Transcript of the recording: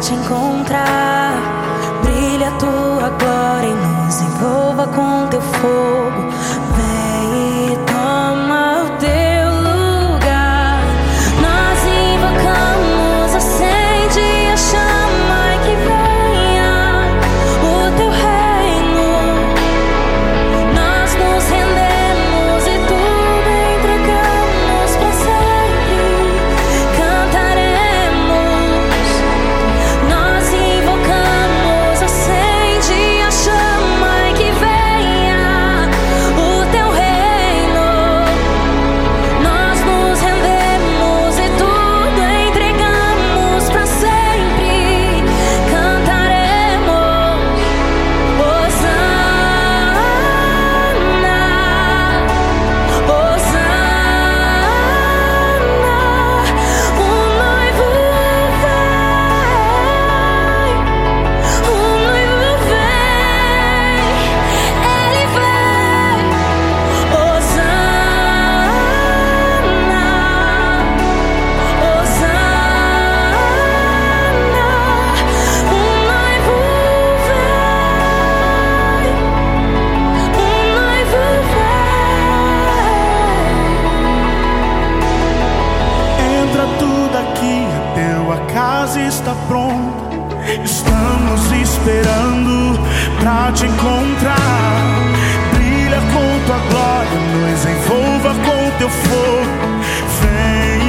te encontrar. Brilha a tua glória e nos envolva com teu fogo. Estamos esperando pra te encontrar. Brilha com tua glória, nos envolva com teu fogo. Vem.